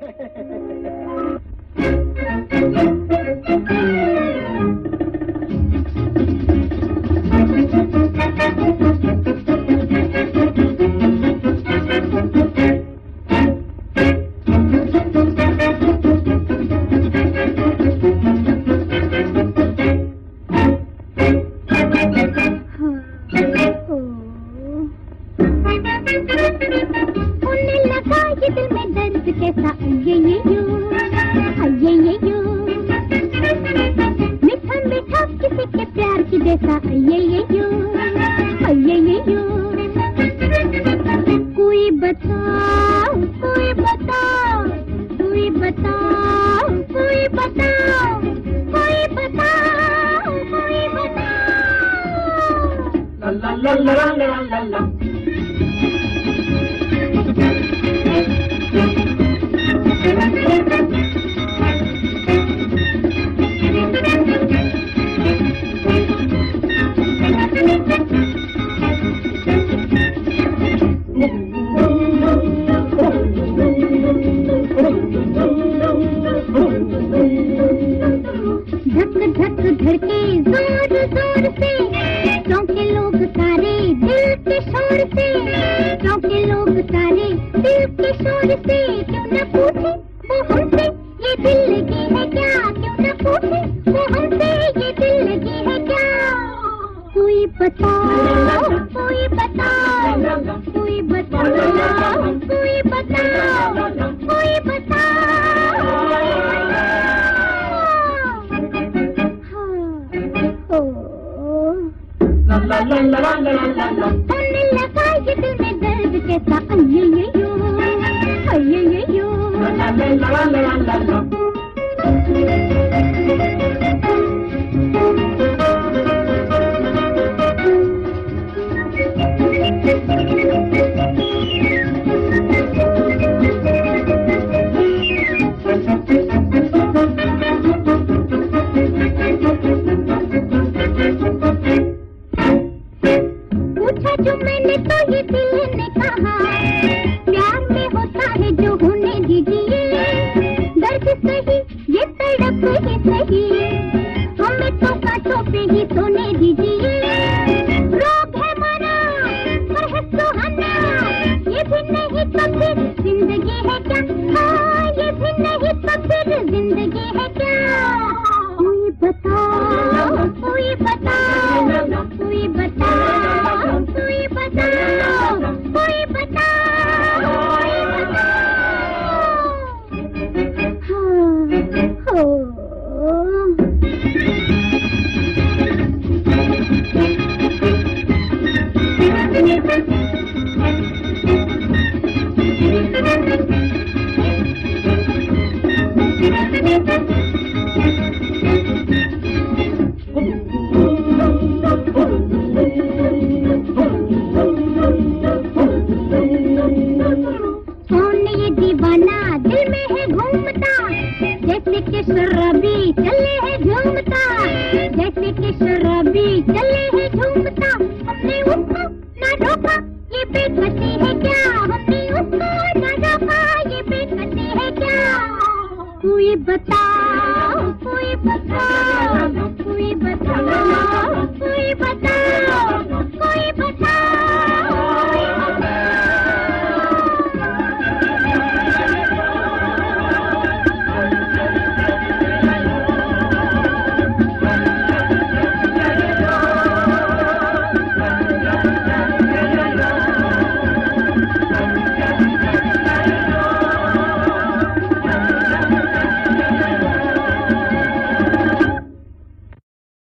Ha ha ha ha ha! ऐसा ये ये यू ये ये यू मीठा बताओ बताओ बताओ बताओ क्यों न पूछे? वो हमसे ये दिल लगी है क्या? क्यों न पूछे? वो हमसे ये दिल लगी है क्या? कोई बताओ कोई बताओ कोई बताओ कोई बताओ कोई बताओ। हाँ। ला ला ला ला ला ला से ही सोने दीजिए। रोग है पर है सुहाना। ये भी नहीं तो फिर ज़िंदगी है क्या? हाँ ये भी नहीं तो फिर ज़िंदगी है क्या? कोई बताओ कोई बताओ। रबी चले है झूमता। जैसे किस रबी चले है झूमता। हमने उसको ना ये बेकसी है क्या? हमने उसको ना ये है क्या? कोई बता कोई बता